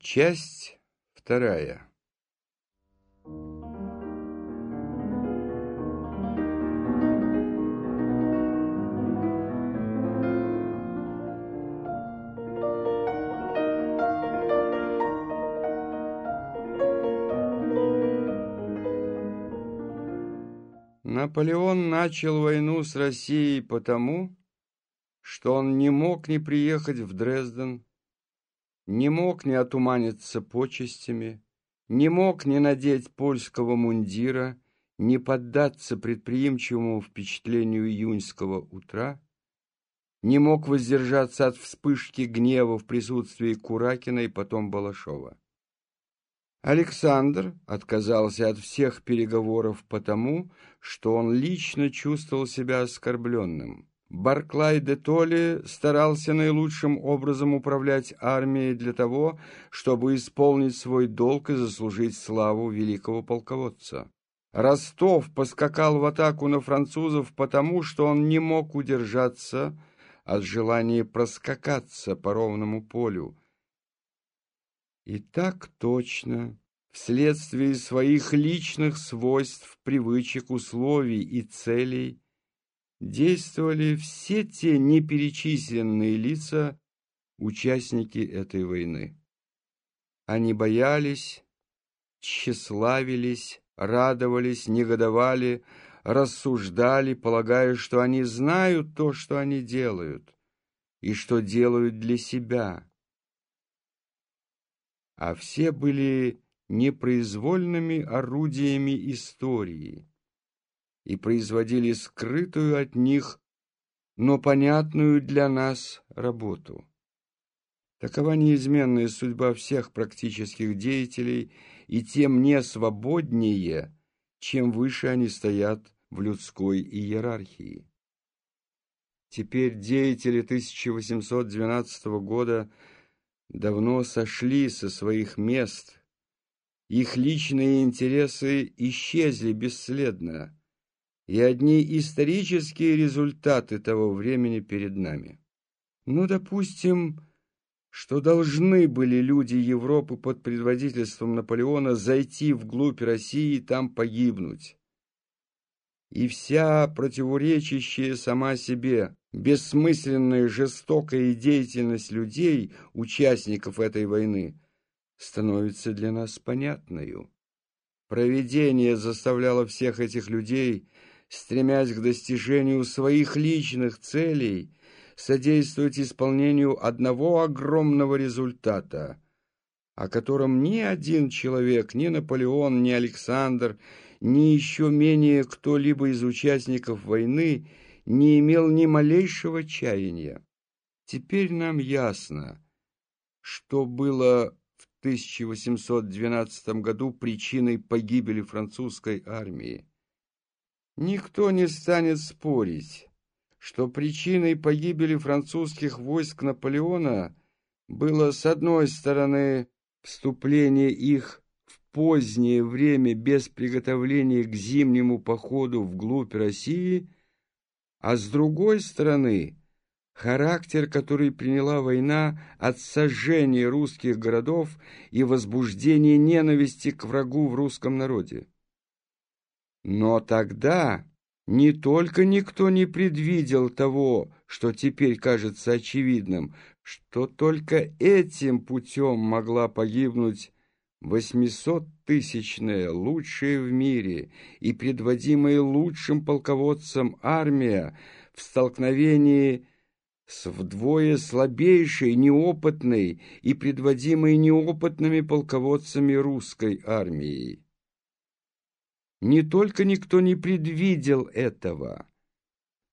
Часть вторая. Наполеон начал войну с Россией потому, что он не мог не приехать в Дрезден, не мог не отуманиться почестями, не мог не надеть польского мундира, не поддаться предприимчивому впечатлению июньского утра, не мог воздержаться от вспышки гнева в присутствии Куракина и потом Балашова. Александр отказался от всех переговоров потому, что он лично чувствовал себя оскорбленным. Барклай де Толли старался наилучшим образом управлять армией для того, чтобы исполнить свой долг и заслужить славу великого полководца. Ростов поскакал в атаку на французов потому, что он не мог удержаться от желания проскакаться по ровному полю. И так точно, вследствие своих личных свойств, привычек, условий и целей, действовали все те неперечисленные лица, участники этой войны. Они боялись, тщеславились, радовались, негодовали, рассуждали, полагая, что они знают то, что они делают, и что делают для себя. А все были непроизвольными орудиями истории и производили скрытую от них, но понятную для нас работу. Такова неизменная судьба всех практических деятелей, и тем не свободнее, чем выше они стоят в людской иерархии. Теперь деятели 1812 года давно сошли со своих мест, их личные интересы исчезли бесследно, и одни исторические результаты того времени перед нами. Ну, допустим, что должны были люди Европы под предводительством Наполеона зайти вглубь России и там погибнуть. И вся противоречащая сама себе бессмысленная жестокая деятельность людей, участников этой войны, становится для нас понятною. Провидение заставляло всех этих людей стремясь к достижению своих личных целей, содействовать исполнению одного огромного результата, о котором ни один человек, ни Наполеон, ни Александр, ни еще менее кто-либо из участников войны не имел ни малейшего чаяния. Теперь нам ясно, что было в 1812 году причиной погибели французской армии. Никто не станет спорить, что причиной погибели французских войск Наполеона было, с одной стороны, вступление их в позднее время без приготовления к зимнему походу вглубь России, а с другой стороны, характер, который приняла война от сожжения русских городов и возбуждения ненависти к врагу в русском народе. Но тогда не только никто не предвидел того, что теперь кажется очевидным, что только этим путем могла погибнуть восьмисоттысячная, лучшая в мире и предводимая лучшим полководцем армия в столкновении с вдвое слабейшей, неопытной и предводимой неопытными полководцами русской армией. Не только никто не предвидел этого,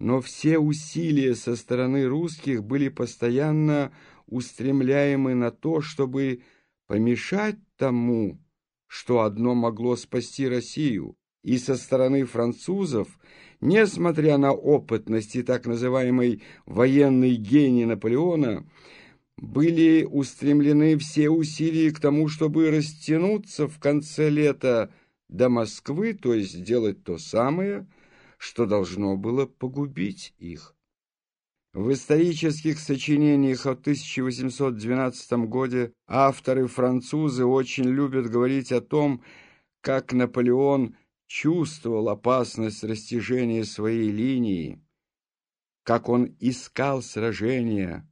но все усилия со стороны русских были постоянно устремляемы на то, чтобы помешать тому, что одно могло спасти Россию, и со стороны французов, несмотря на опытность и так называемый военный гений Наполеона, были устремлены все усилия к тому, чтобы растянуться в конце лета до Москвы, то есть сделать то самое, что должно было погубить их. В исторических сочинениях о 1812 году авторы-французы очень любят говорить о том, как Наполеон чувствовал опасность растяжения своей линии, как он искал сражения,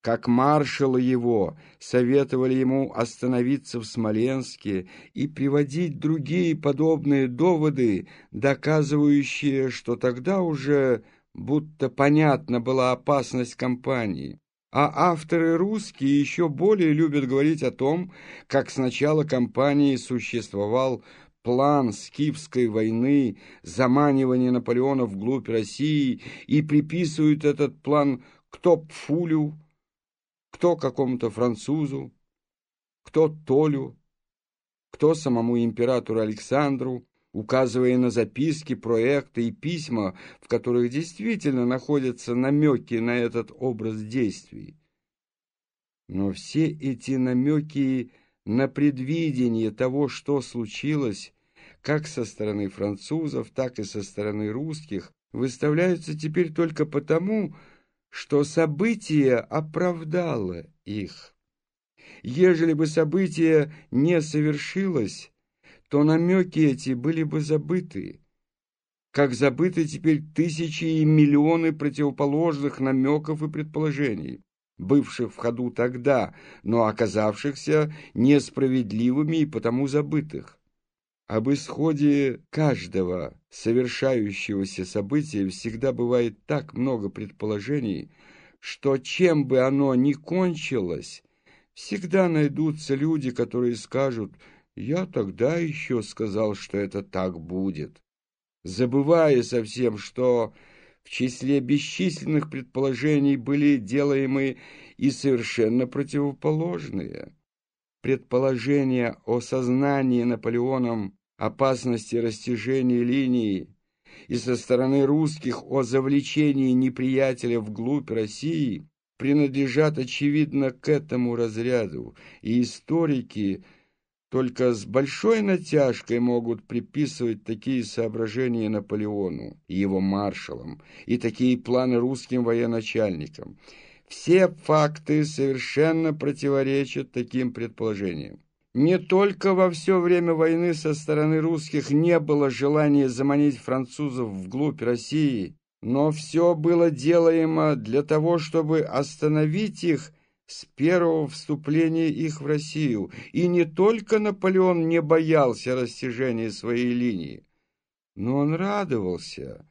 как маршалы его советовали ему остановиться в Смоленске и приводить другие подобные доводы, доказывающие, что тогда уже будто понятна была опасность кампании. А авторы русские еще более любят говорить о том, как с начала кампании существовал план Скифской войны, заманивание Наполеона вглубь России и приписывают этот план кто Пфулю, кто какому-то французу, кто Толю, кто самому императору Александру, указывая на записки, проекты и письма, в которых действительно находятся намеки на этот образ действий. Но все эти намеки на предвидение того, что случилось, как со стороны французов, так и со стороны русских, выставляются теперь только потому, что событие оправдало их. Ежели бы событие не совершилось, то намеки эти были бы забыты, как забыты теперь тысячи и миллионы противоположных намеков и предположений, бывших в ходу тогда, но оказавшихся несправедливыми и потому забытых. Об исходе каждого совершающегося события всегда бывает так много предположений, что чем бы оно ни кончилось, всегда найдутся люди, которые скажут – я тогда еще сказал, что это так будет, забывая совсем, что в числе бесчисленных предположений были делаемы и совершенно противоположные. Предположения о сознании Наполеоном опасности растяжения линии и со стороны русских о завлечении неприятеля вглубь России принадлежат, очевидно, к этому разряду, и историки – только с большой натяжкой могут приписывать такие соображения Наполеону и его маршалам, и такие планы русским военачальникам. Все факты совершенно противоречат таким предположениям. Не только во все время войны со стороны русских не было желания заманить французов вглубь России, но все было делаемо для того, чтобы остановить их с первого вступления их в Россию, и не только Наполеон не боялся растяжения своей линии, но он радовался,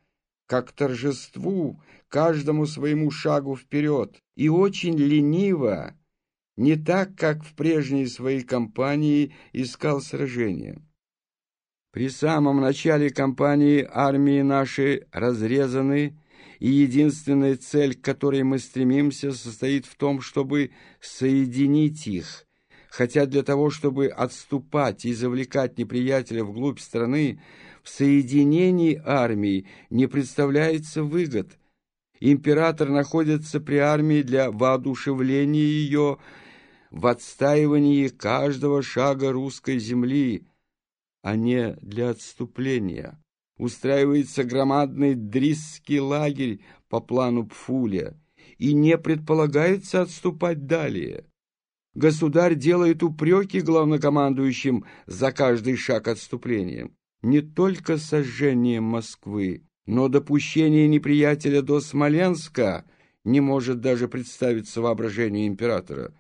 как торжеству, каждому своему шагу вперед, и очень лениво, не так, как в прежней своей кампании искал сражения. При самом начале кампании армии наши разрезаны, и единственная цель, к которой мы стремимся, состоит в том, чтобы соединить их. Хотя для того, чтобы отступать и завлекать неприятеля вглубь страны, в соединении армии не представляется выгод. Император находится при армии для воодушевления ее в отстаивании каждого шага русской земли, а не для отступления устраивается громадный дрисский лагерь по плану Пфуля, и не предполагается отступать далее. Государь делает упреки главнокомандующим за каждый шаг отступления. Не только сожжение Москвы, но допущение неприятеля до Смоленска не может даже представиться воображению императора.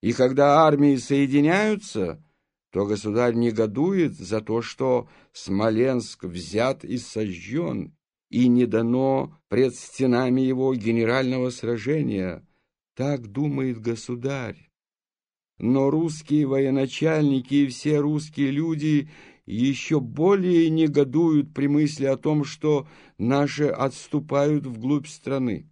И когда армии соединяются, то государь негодует за то, что Смоленск взят и сожжен, и не дано пред стенами его генерального сражения. Так думает государь. Но русские военачальники и все русские люди еще более негодуют при мысли о том, что наши отступают вглубь страны.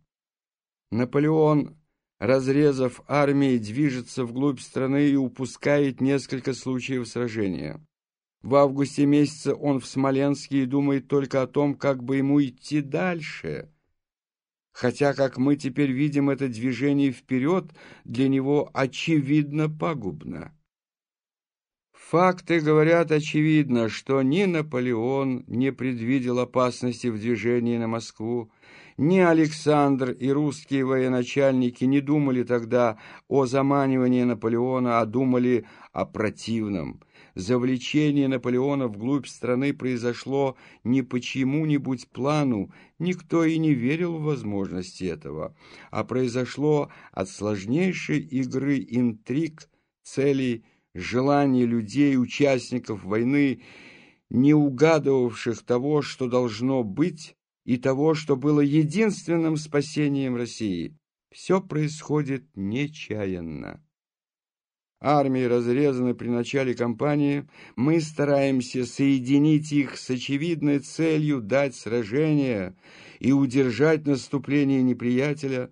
Наполеон разрезав армии, движется вглубь страны и упускает несколько случаев сражения. В августе месяце он в Смоленске и думает только о том, как бы ему идти дальше. Хотя, как мы теперь видим, это движение вперед для него очевидно пагубно. Факты говорят очевидно, что ни Наполеон не предвидел опасности в движении на Москву, Ни Александр и русские военачальники не думали тогда о заманивании Наполеона, а думали о противном. Завлечение Наполеона вглубь страны произошло не по чьему-нибудь плану, никто и не верил в возможности этого, а произошло от сложнейшей игры интриг, целей, желаний людей, участников войны, не угадывавших того, что должно быть, и того, что было единственным спасением России. Все происходит нечаянно. Армии разрезаны при начале кампании, мы стараемся соединить их с очевидной целью дать сражение и удержать наступление неприятеля,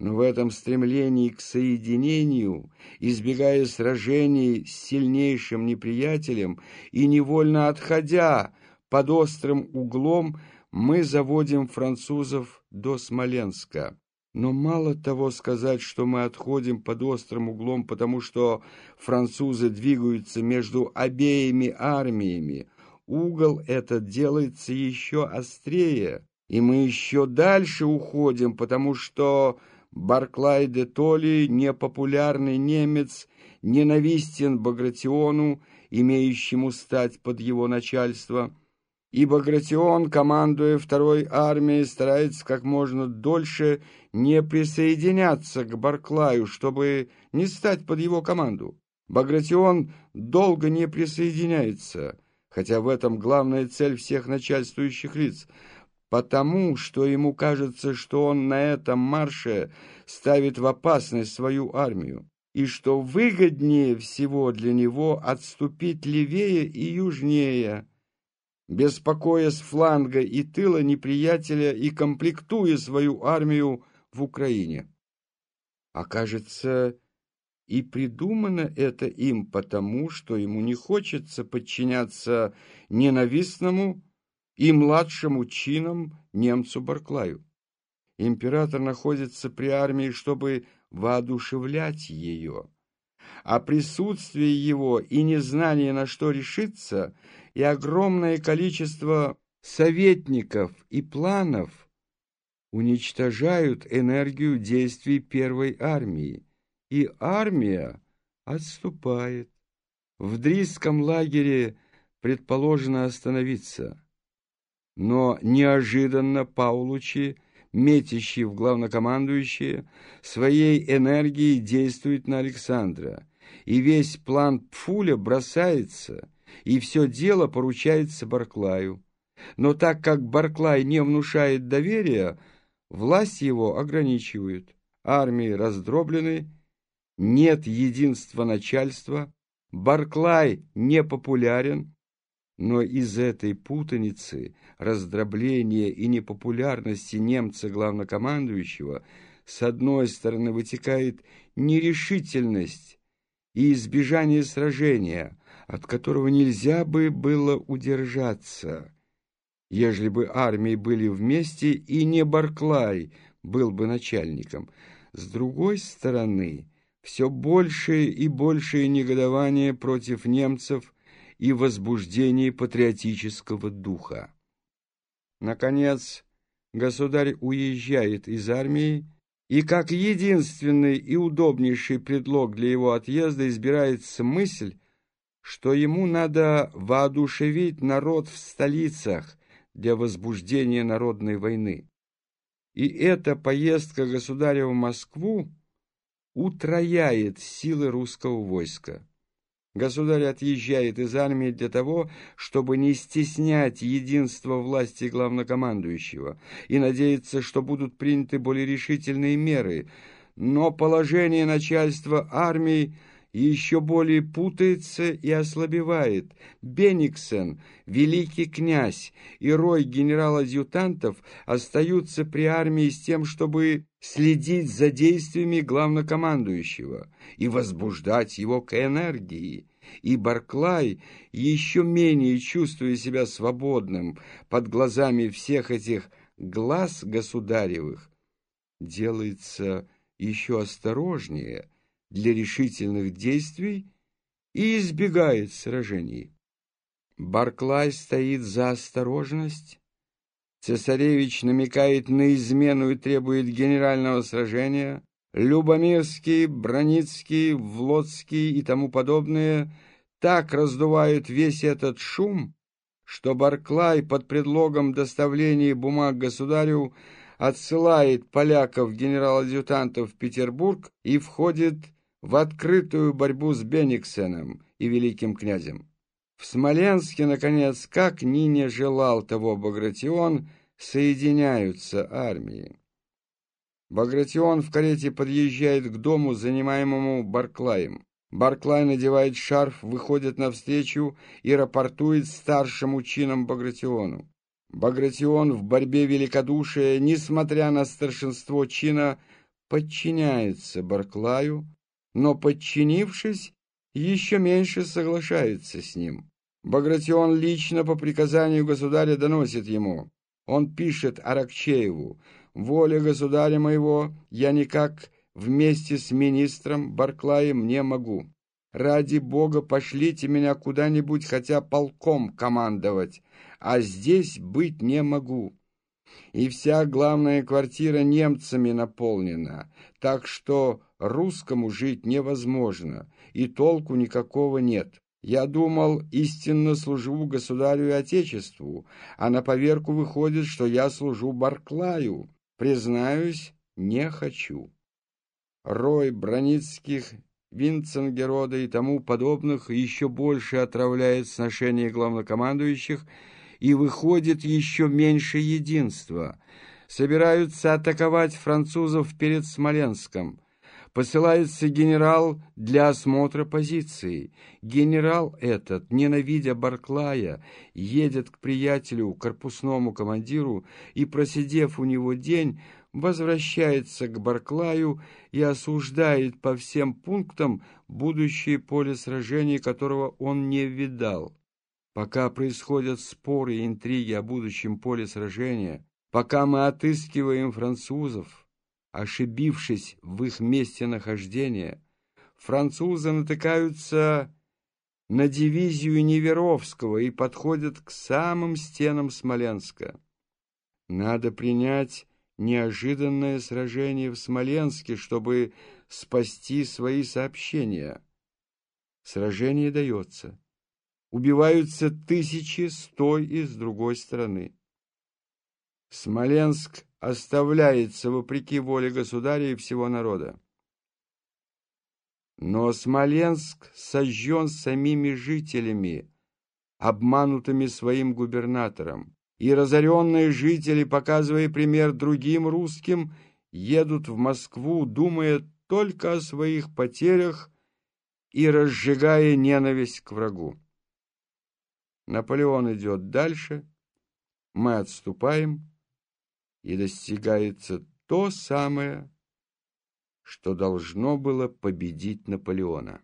но в этом стремлении к соединению, избегая сражений с сильнейшим неприятелем и невольно отходя под острым углом, мы заводим французов до Смоленска. Но мало того сказать, что мы отходим под острым углом, потому что французы двигаются между обеими армиями. Угол этот делается еще острее, и мы еще дальше уходим, потому что Барклай де Толли, непопулярный немец, ненавистен Багратиону, имеющему стать под его начальство, и Багратион, командуя второй армией, старается как можно дольше не присоединяться к Барклаю, чтобы не стать под его команду. Багратион долго не присоединяется, хотя в этом главная цель всех начальствующих лиц – потому что ему кажется, что он на этом марше ставит в опасность свою армию, и что выгоднее всего для него отступить левее и южнее, беспокоя с фланга и тыла неприятеля и комплектуя свою армию в Украине. Окажется, и придумано это им потому, что ему не хочется подчиняться ненавистному, и младшему чином немцу Барклаю. Император находится при армии, чтобы воодушевлять ее, а присутствие его и незнание, на что решиться, и огромное количество советников и планов уничтожают энергию действий первой армии, и армия отступает. В Дрийском лагере предположено остановиться – но неожиданно Паулучи, метящий в главнокомандующие, своей энергией действует на Александра, и весь план Пфуля бросается, и все дело поручается Барклаю. Но так как Барклай не внушает доверия, власть его ограничивают, армии раздроблены, нет единства начальства, Барклай не популярен, но из этой путаницы, раздробления и непопулярности немца-главнокомандующего с одной стороны вытекает нерешительность и избежание сражения, от которого нельзя бы было удержаться, ежели бы армии были вместе и не Барклай был бы начальником. С другой стороны, все большее и большее негодование против немцев – и возбуждении патриотического духа. Наконец, государь уезжает из армии, и как единственный и удобнейший предлог для его отъезда избирается мысль, что ему надо воодушевить народ в столицах для возбуждения народной войны. И эта поездка государя в Москву утрояет силы русского войска. Государь отъезжает из армии для того, чтобы не стеснять единство власти главнокомандующего и надеяться, что будут приняты более решительные меры. Но положение начальства армии еще более путается и ослабевает. Бениксен, великий князь и рой генерал-адъютантов остаются при армии с тем, чтобы следить за действиями главнокомандующего и возбуждать его к энергии. И Барклай, еще менее чувствуя себя свободным под глазами всех этих глаз государевых, делается еще осторожнее для решительных действий и избегает сражений. Барклай стоит за осторожность, Цесаревич намекает на измену и требует генерального сражения. Любомирский, Броницкий, Влодский и тому подобное так раздувают весь этот шум, что Барклай под предлогом доставления бумаг государю отсылает поляков генерал-адъютантов в Петербург и входит в открытую борьбу с Бениксеном и великим князем. В Смоленске, наконец, как ни не желал того Багратион, соединяются армии. Багратион в карете подъезжает к дому, занимаемому Барклаем. Барклай надевает шарф, выходит навстречу и рапортует старшему чинам Багратиону. Багратион в борьбе великодушия, несмотря на старшинство чина, подчиняется Барклаю, но, подчинившись, еще меньше соглашается с ним. Багратион лично по приказанию государя доносит ему. Он пишет Аракчееву, «Воля государя моего, я никак вместе с министром Барклаем не могу. Ради бога пошлите меня куда-нибудь хотя полком командовать, а здесь быть не могу. И вся главная квартира немцами наполнена, так что русскому жить невозможно, и толку никакого нет. Я думал, истинно служу государю и отечеству, а на поверку выходит, что я служу Барклаю. Признаюсь, не хочу. Рой Броницких Винценгерода и тому подобных еще больше отравляет сношение главнокомандующих и выходит еще меньше единства. Собираются атаковать французов перед Смоленском. Посылается генерал для осмотра позиции. Генерал этот, ненавидя Барклая, едет к приятелю, корпусному командиру, и, просидев у него день, возвращается к Барклаю и осуждает по всем пунктам будущее поле сражений, которого он не видал. Пока происходят споры и интриги о будущем поле сражения, пока мы отыскиваем французов, ошибившись в их месте нахождения, французы натыкаются на дивизию Неверовского и подходят к самым стенам Смоленска. Надо принять неожиданное сражение в Смоленске, чтобы спасти свои сообщения. Сражение дается. Убиваются тысячи с той и с другой стороны. Смоленск оставляется вопреки воле государя и всего народа. Но Смоленск сожжен самими жителями, обманутыми своим губернатором и разоренные жители, показывая пример другим русским, едут в Москву, думая только о своих потерях и разжигая ненависть к врагу. Наполеон идет дальше, мы отступаем, и достигается то самое, что должно было победить Наполеона.